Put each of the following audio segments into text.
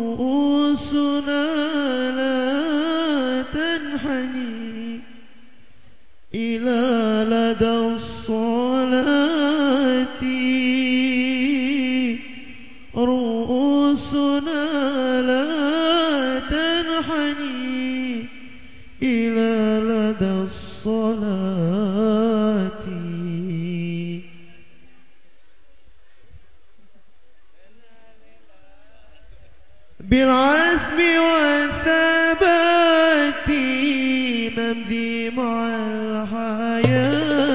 رؤوسنا لا تنحني إلى لدى بالعزم والثبات نمضي مع الحياة.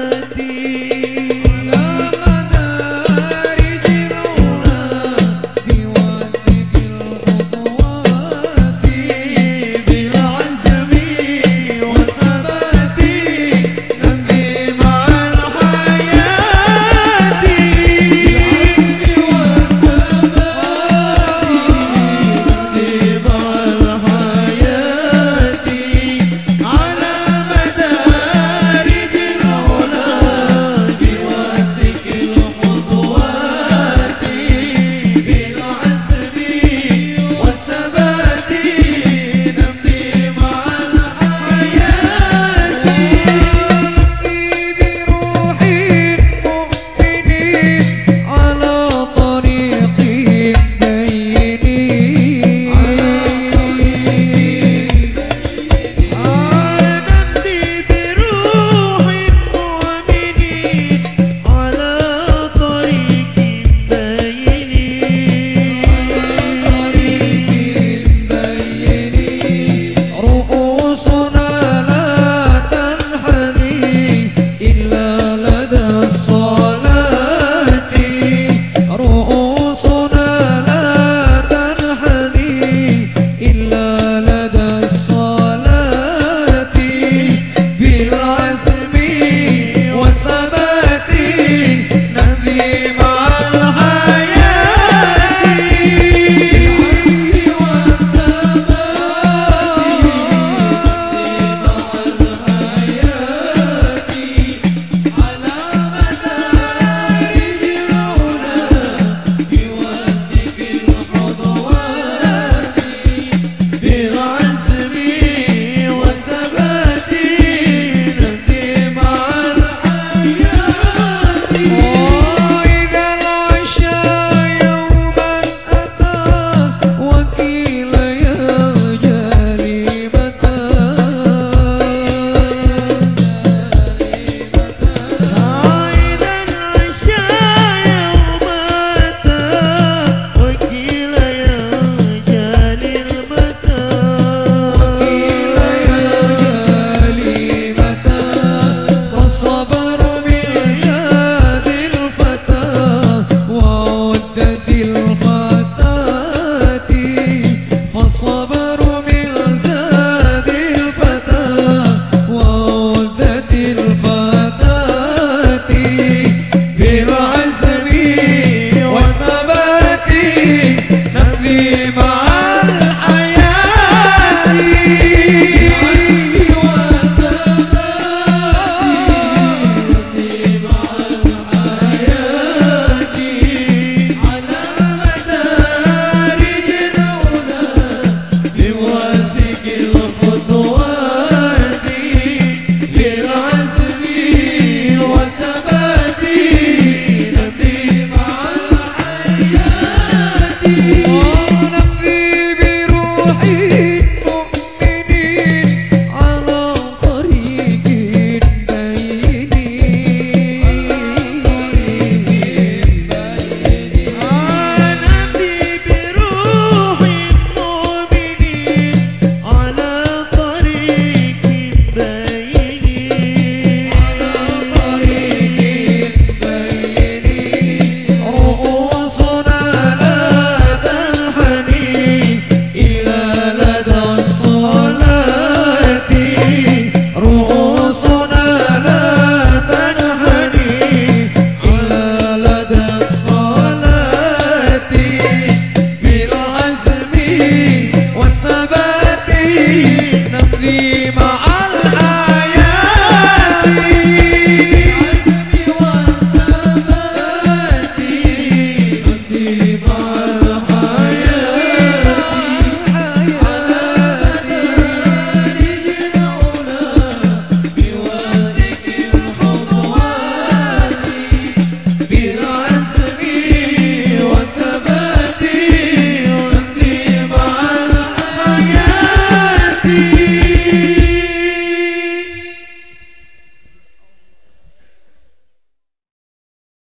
Shiva.